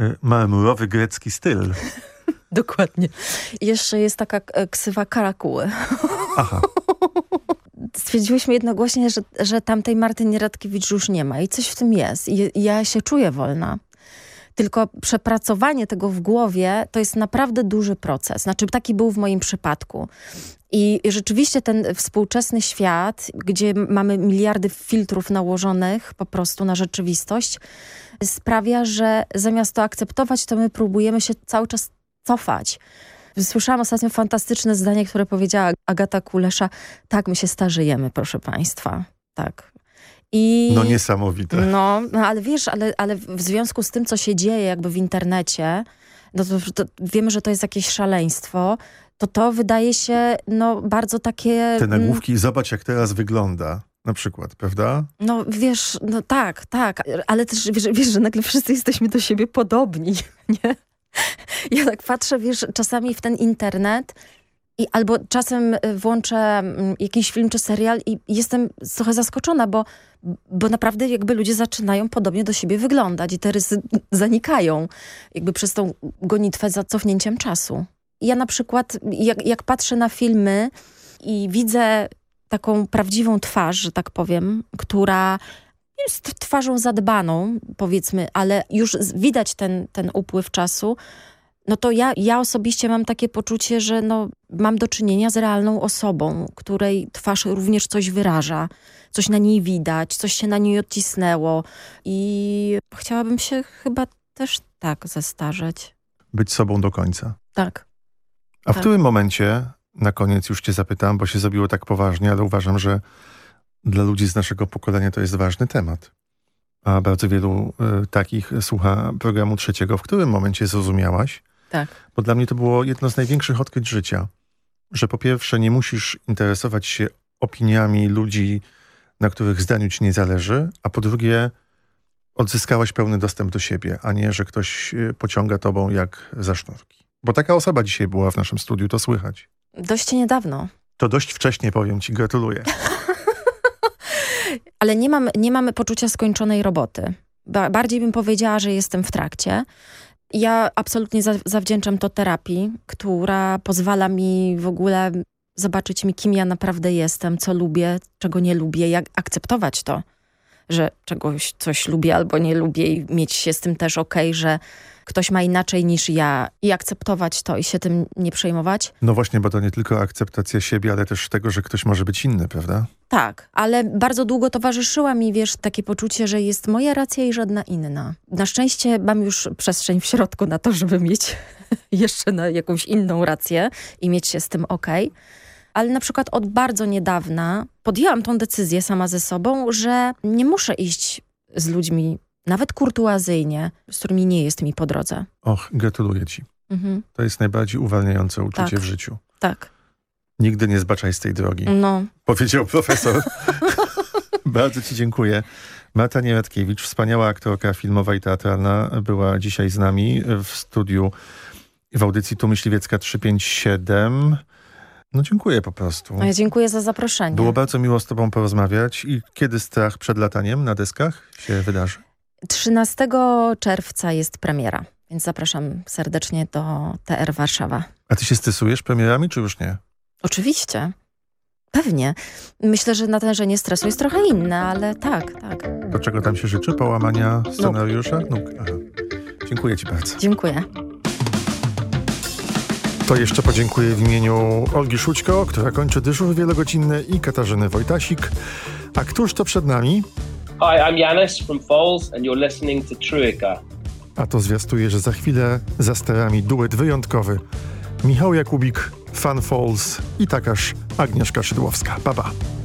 [SPEAKER 3] y, marmurowy grecki styl.
[SPEAKER 17] Dokładnie. I Jeszcze jest taka ksywa karakuły.
[SPEAKER 3] Aha.
[SPEAKER 17] Stwierdziłyśmy jednogłośnie, że, że tamtej Marty Nieradkiewicz już nie ma i coś w tym jest. I ja się czuję wolna. Tylko przepracowanie tego w głowie to jest naprawdę duży proces. Znaczy taki był w moim przypadku. I rzeczywiście ten współczesny świat, gdzie mamy miliardy filtrów nałożonych po prostu na rzeczywistość, sprawia, że zamiast to akceptować, to my próbujemy się cały czas cofać. Słyszałam ostatnio fantastyczne zdanie, które powiedziała Agata Kulesza. Tak, my się starzejemy, proszę państwa. Tak. I...
[SPEAKER 3] No niesamowite.
[SPEAKER 17] No, no ale wiesz, ale, ale w związku z tym, co się dzieje jakby w internecie, no to, to wiemy, że to jest jakieś szaleństwo, to to wydaje się no bardzo takie...
[SPEAKER 3] Te
[SPEAKER 17] mm,
[SPEAKER 3] nagłówki, zobacz jak teraz wygląda. Na przykład, prawda?
[SPEAKER 17] No wiesz, no tak, tak, ale też wiesz, wiesz, że nagle wszyscy jesteśmy do siebie podobni, nie? Ja tak patrzę, wiesz, czasami w ten internet i albo czasem y, włączę mm, jakiś film czy serial i jestem trochę zaskoczona, bo, bo naprawdę jakby ludzie zaczynają podobnie do siebie wyglądać i te rysy zanikają jakby przez tą gonitwę za cofnięciem czasu. Ja na przykład, jak, jak patrzę na filmy i widzę taką prawdziwą twarz, że tak powiem, która jest twarzą zadbaną, powiedzmy, ale już widać ten, ten upływ czasu, no to ja, ja osobiście mam takie poczucie, że no, mam do czynienia z realną osobą, której twarz również coś wyraża, coś na niej widać, coś się na niej odcisnęło i chciałabym się chyba też tak zestarzeć.
[SPEAKER 3] Być sobą do końca.
[SPEAKER 17] Tak.
[SPEAKER 3] A w
[SPEAKER 17] Tak.
[SPEAKER 3] którym momencie, na koniec już cię zapytam, bo się zrobiło tak poważnie, ale uważam, że dla ludzi z naszego pokolenia to jest ważny temat. A bardzo wielu y, takich słucha programu trzeciego. W którym momencie zrozumiałaś?
[SPEAKER 17] Tak.
[SPEAKER 3] Bo dla mnie to było jedno z największych odkryć życia. Że po pierwsze nie musisz interesować się opiniami ludzi, na których zdaniu ci nie zależy, a po drugie odzyskałaś pełny dostęp do siebie, a nie, że ktoś y, pociąga tobą jak za sznurki. Bo taka osoba dzisiaj była w naszym studiu, to słychać.
[SPEAKER 17] Dość niedawno.
[SPEAKER 3] To dość wcześnie, powiem ci, gratuluję.
[SPEAKER 17] Ale nie mam, nie mamy poczucia skończonej roboty. Ba bardziej bym powiedziała, że jestem w trakcie. Ja absolutnie za zawdzięczam to terapii, która pozwala mi w ogóle zobaczyć mi, kim ja naprawdę jestem, co lubię, czego nie lubię, jak akceptować to, że czegoś coś lubię albo nie lubię i mieć się z tym też okej, że ktoś ma inaczej niż ja i akceptować to i się tym nie przejmować.
[SPEAKER 3] No właśnie, bo to nie tylko akceptacja siebie, ale też tego, że ktoś może być inny, prawda?
[SPEAKER 17] Tak, ale bardzo długo towarzyszyła mi, wiesz, takie poczucie, że jest moja racja i żadna inna. Na szczęście mam już przestrzeń w środku na to, żeby mieć jeszcze na jakąś inną rację i mieć się z tym ok. Ale na przykład od bardzo niedawna podjęłam tą decyzję sama ze sobą, że nie muszę iść z ludźmi, nawet kurtuazyjnie, z którymi nie jest mi po drodze.
[SPEAKER 3] Och, gratuluję ci.
[SPEAKER 17] Mhm.
[SPEAKER 3] To jest najbardziej uwalniające uczucie
[SPEAKER 17] Tak.
[SPEAKER 3] w życiu.
[SPEAKER 17] Tak.
[SPEAKER 3] Nigdy nie zbaczaj z tej drogi.
[SPEAKER 17] No.
[SPEAKER 3] Powiedział profesor. Bardzo ci dziękuję. Marta Nieradkiewicz, wspaniała aktorka filmowa i teatralna, była dzisiaj z nami w studiu w audycji Tu Myśliwiecka 357. No dziękuję po prostu.
[SPEAKER 17] No ja dziękuję za zaproszenie.
[SPEAKER 3] Było bardzo miło z tobą porozmawiać. I kiedy strach przed lataniem na deskach się wydarzy?
[SPEAKER 17] 13 czerwca jest premiera, więc zapraszam serdecznie do TR Warszawa.
[SPEAKER 3] A ty się stresujesz premierami, czy już nie?
[SPEAKER 17] Oczywiście. Pewnie. Myślę, że natężenie stresu jest trochę inne, ale tak, tak.
[SPEAKER 3] Do czego tam się życzy? Połamania scenariusza? Nóg. Dziękuję ci bardzo.
[SPEAKER 17] Dziękuję.
[SPEAKER 3] To jeszcze podziękuję w imieniu Olgi Szućko, która kończy dyżur wielogodzinny i Katarzyny Wojtasik. A któż to przed nami?
[SPEAKER 26] Hi, I'm Janis from Falls and you're listening to Truika.
[SPEAKER 3] A to zwiastuje, że za chwilę za sterami duet wyjątkowy. Michał Jakubik, Fan Falls i takarz Agnieszka Szydłowska. Baba.
[SPEAKER 27] I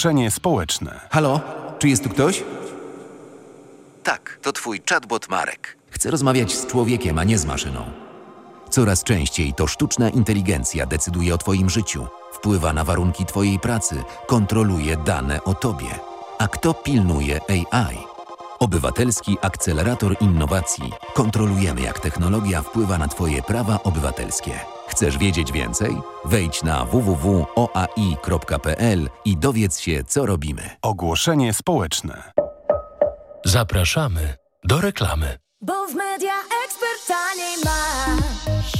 [SPEAKER 28] Ogłoszenie społeczne.
[SPEAKER 29] Halo? Czy jest tu ktoś? Tak, to twój chatbot Marek. Chcę rozmawiać z człowiekiem, a nie z maszyną. Coraz częściej to sztuczna inteligencja decyduje o twoim życiu, wpływa na warunki twojej pracy, kontroluje dane o tobie. A kto pilnuje AI? Obywatelski Akcelerator Innowacji. Kontrolujemy, jak technologia wpływa na twoje prawa obywatelskie. Chcesz wiedzieć więcej? Wejdź na www.oai.pl i dowiedz się, co robimy.
[SPEAKER 28] Ogłoszenie społeczne.
[SPEAKER 2] Zapraszamy do reklamy.
[SPEAKER 30] Bo w Media Expert taniej masz.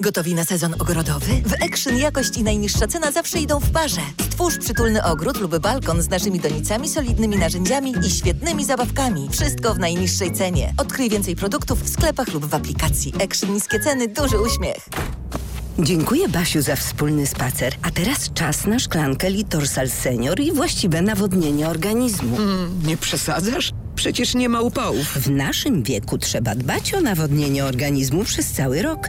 [SPEAKER 31] Gotowi na sezon ogrodowy? W Action jakość i najniższa cena zawsze idą w parze. Stwórz przytulny ogród lub balkon z naszymi donicami, solidnymi narzędziami i świetnymi zabawkami. Wszystko w najniższej cenie. Odkryj więcej produktów w sklepach lub w aplikacji. Action niskie ceny, duży uśmiech.
[SPEAKER 32] Dziękuję Basiu za wspólny spacer. A teraz czas na szklankę Litorsal Senior i właściwe nawodnienie organizmu.
[SPEAKER 33] nie przesadzasz? Przecież nie ma upałów.
[SPEAKER 32] W naszym wieku trzeba dbać o nawodnienie organizmu przez cały rok.